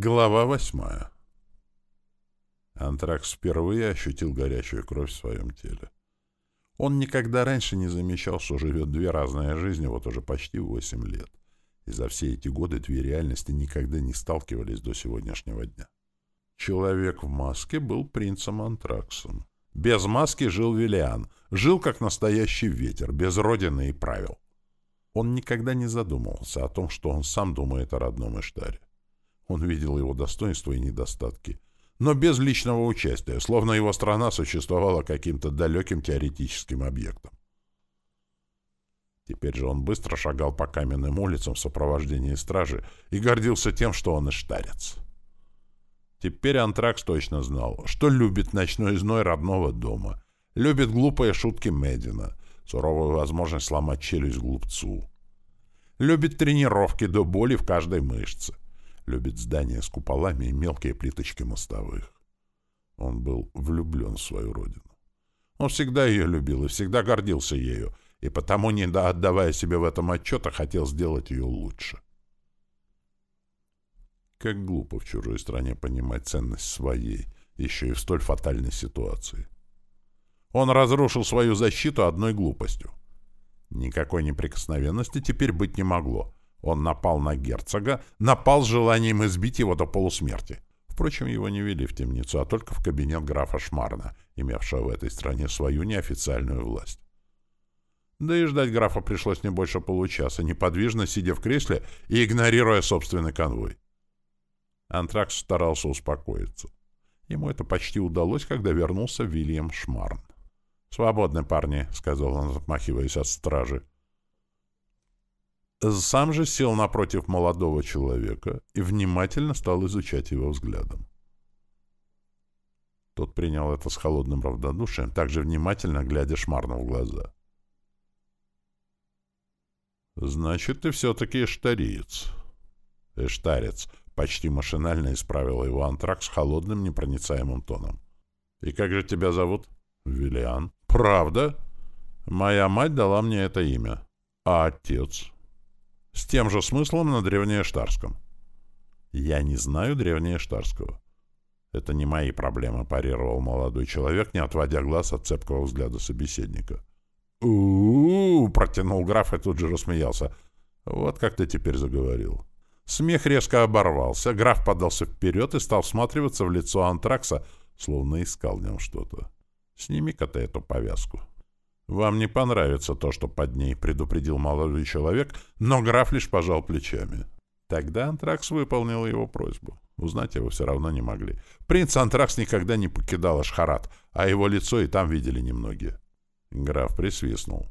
Глава восьмая. Антракс впервые ощутил горячую кровь в своем теле. Он никогда раньше не замечал, что живет две разные жизни вот уже почти восемь лет. И за все эти годы две реальности никогда не сталкивались до сегодняшнего дня. Человек в маске был принцем Антраксом. Без маски жил Виллиан. Жил как настоящий ветер, без родины и правил. Он никогда не задумывался о том, что он сам думает о родном Иштаре. Он видел его достоинства и недостатки, но без личного участия, словно его страна существовала каким-то далеким теоретическим объектом. Теперь же он быстро шагал по каменным улицам в сопровождении стражи и гордился тем, что он иштарец. Теперь Антракс точно знал, что любит ночной зной родного дома, любит глупые шутки Медина, суровую возможность сломать челюсть глупцу, любит тренировки до боли в каждой мышце, любит здания с куполами и мелкие плиточки мостовых. Он был влюблен в свою родину. Он всегда ее любил и всегда гордился ею, и потому, не отдавая себе в этом отчета, хотел сделать ее лучше. Как глупо в чужой стране понимать ценность своей, еще и в столь фатальной ситуации. Он разрушил свою защиту одной глупостью. Никакой неприкосновенности теперь быть не могло. Он напал на герцога, напал с желанием избить его до полусмерти. Впрочем, его не вели в темницу, а только в кабинет графа Шмарна, имевшего в этой стране свою неофициальную власть. Да и ждать графа пришлось не больше получаса, неподвижно сидя в кресле и игнорируя собственный конвой. Антракс старался успокоиться. Ему это почти удалось, когда вернулся Вильям Шмарн. «Свободны, парни», — сказал он, отмахиваясь от стражи. Сам же сел напротив молодого человека и внимательно стал изучать его взглядом. Тот принял это с холодным равнодушием, также внимательно глядя Шмарну в глаза. «Значит, ты все-таки эштариец». «Эштарец», — почти машинально исправил его антракс холодным непроницаемым тоном. «И как же тебя зовут?» «Виллиан». «Правда?» «Моя мать дала мне это имя». «А отец?» С тем же смыслом на древнештарском. Я не знаю древнештарского. Это не мои проблемы, парировал молодой человек, не отводя глаз от цепкого взгляда собеседника. -у протянул граф и тут же рассмеялся. Вот как ты теперь заговорил. Смех резко оборвался, граф подался вперед и стал всматриваться в лицо антракса, словно искал в нем что-то. «Сними-ка ты эту повязку». «Вам не понравится то, что под ней», — предупредил молодой человек, но граф лишь пожал плечами. Тогда Антракс выполнил его просьбу. Узнать его все равно не могли. Принц Антракс никогда не покидал Ашхарат, а его лицо и там видели немногие. Граф присвистнул.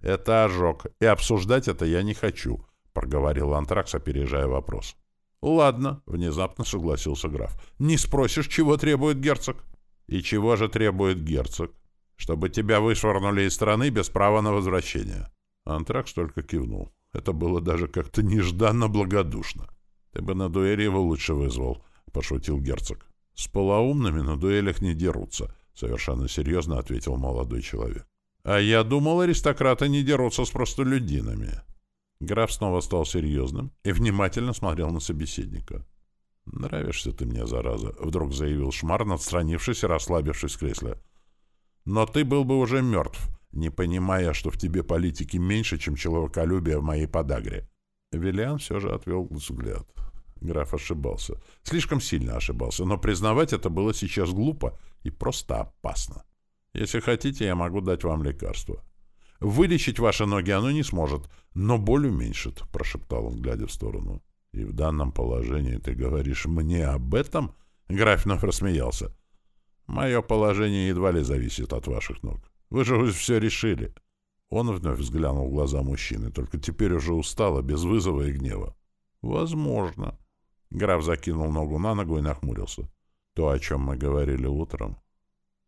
«Это ожог, и обсуждать это я не хочу», — проговорил Антракс, опережая вопрос. «Ладно», — внезапно согласился граф. «Не спросишь, чего требует герцог?» «И чего же требует герцог?» Чтобы тебя вышвырнули из страны без права на возвращение. Антракс только кивнул. Это было даже как-то нежданно благодушно. Ты бы на дуэли его лучше вызвал, — пошутил герцог. С полоумными на дуэлях не дерутся, — совершенно серьезно ответил молодой человек. А я думал, аристократы не дерутся с простолюдинами. Граф снова стал серьезным и внимательно смотрел на собеседника. «Нравишься ты мне, зараза», — вдруг заявил Шмар, отстранившись и расслабившись в кресле. Но ты был бы уже мертв, не понимая, что в тебе политики меньше, чем человеколюбие в моей подагре. Виллиан все же отвел взгляд. Граф ошибался. Слишком сильно ошибался, но признавать это было сейчас глупо и просто опасно. Если хотите, я могу дать вам лекарство. Вылечить ваши ноги оно не сможет, но боль уменьшит, — прошептал он, глядя в сторону. И в данном положении ты говоришь мне об этом? Граф вновь рассмеялся. Мое положение едва ли зависит от ваших ног. Вы же все решили. Он вновь взглянул в глаза мужчины, только теперь уже устало, без вызова и гнева. Возможно. Граф закинул ногу на ногу и нахмурился. То, о чем мы говорили утром.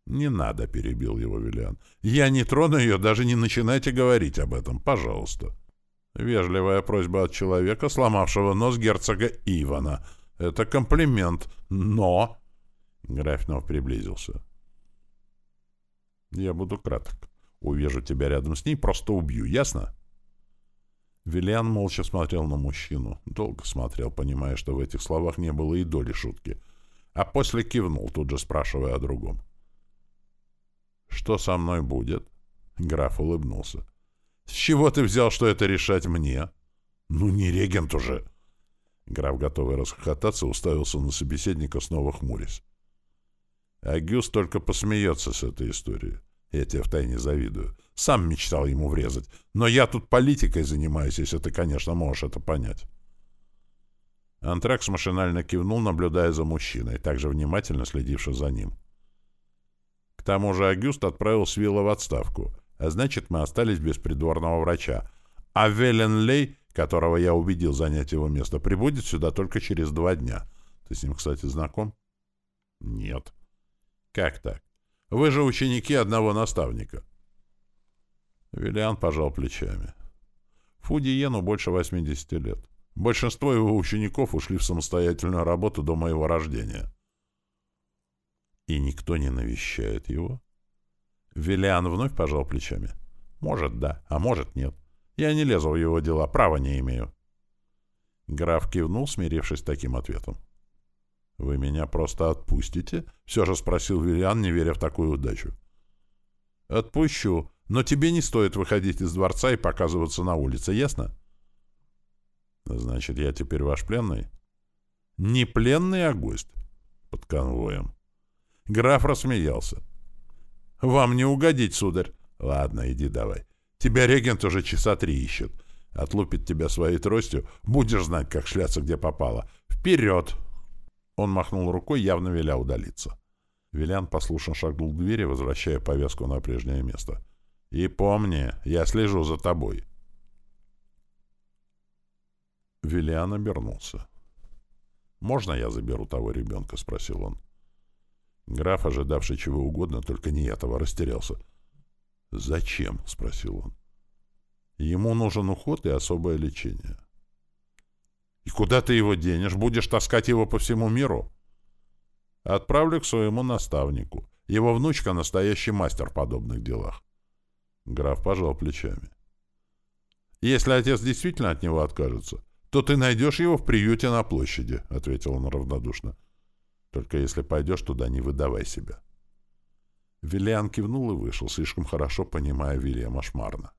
Не надо, перебил его Виллиан. Я не трону ее, даже не начинайте говорить об этом, пожалуйста. Вежливая просьба от человека, сломавшего нос герцога Ивана. Это комплимент, но... Графинов приблизился. «Я буду краток. Увижу тебя рядом с ней, просто убью, ясно?» Виллиан молча смотрел на мужчину. Долго смотрел, понимая, что в этих словах не было и доли шутки. А после кивнул, тут же спрашивая о другом. «Что со мной будет?» Граф улыбнулся. «С чего ты взял, что это решать мне?» «Ну, не регент уже!» Граф, готовый расхохотаться, уставился на собеседника, снова хмурясь. Агюст только посмеется с этой историей. Я тебе втайне завидую. Сам мечтал ему врезать. Но я тут политикой занимаюсь, если ты, конечно, можешь это понять. Антракс машинально кивнул, наблюдая за мужчиной, также внимательно следившим за ним. К тому же Агюст отправил Свилла в отставку, а значит, мы остались без придворного врача. А Велен Лей, которого я убедил занять его место, прибудет сюда только через два дня. Ты с ним, кстати, знаком? Нет. Как так? Вы же ученики одного наставника. Виллиан пожал плечами. Фудиену больше 80 лет. Большинство его учеников ушли в самостоятельную работу до моего рождения. И никто не навещает его? Виллиан вновь пожал плечами. Может, да, а может, нет. Я не лезу в его дела, права не имею. Граф кивнул, смирившись таким ответом. «Вы меня просто отпустите?» — все же спросил Виллиан, не веря в такую удачу. «Отпущу, но тебе не стоит выходить из дворца и показываться на улице, ясно?» «Значит, я теперь ваш пленный?» «Не пленный, а гость». «Под конвоем». Граф рассмеялся. «Вам не угодить, сударь». «Ладно, иди давай. Тебя регент уже часа три ищет. Отлупит тебя своей тростью, будешь знать, как шляться где попало. Вперед!» Он махнул рукой, явно веля удалиться. Вилян послушно шагнул к двери, возвращая повязку на прежнее место. «И помни, я слежу за тобой». Виллиан обернулся. «Можно я заберу того ребенка?» — спросил он. Граф, ожидавший чего угодно, только не этого, растерялся. «Зачем?» — спросил он. «Ему нужен уход и особое лечение». И куда ты его денешь? Будешь таскать его по всему миру? Отправлю к своему наставнику. Его внучка — настоящий мастер в подобных делах. Граф пожал плечами. «Если отец действительно от него откажется, то ты найдешь его в приюте на площади», — ответил он равнодушно. «Только если пойдешь туда, не выдавай себя». Виллиан кивнул и вышел, слишком хорошо понимая Вильяма Шмарна.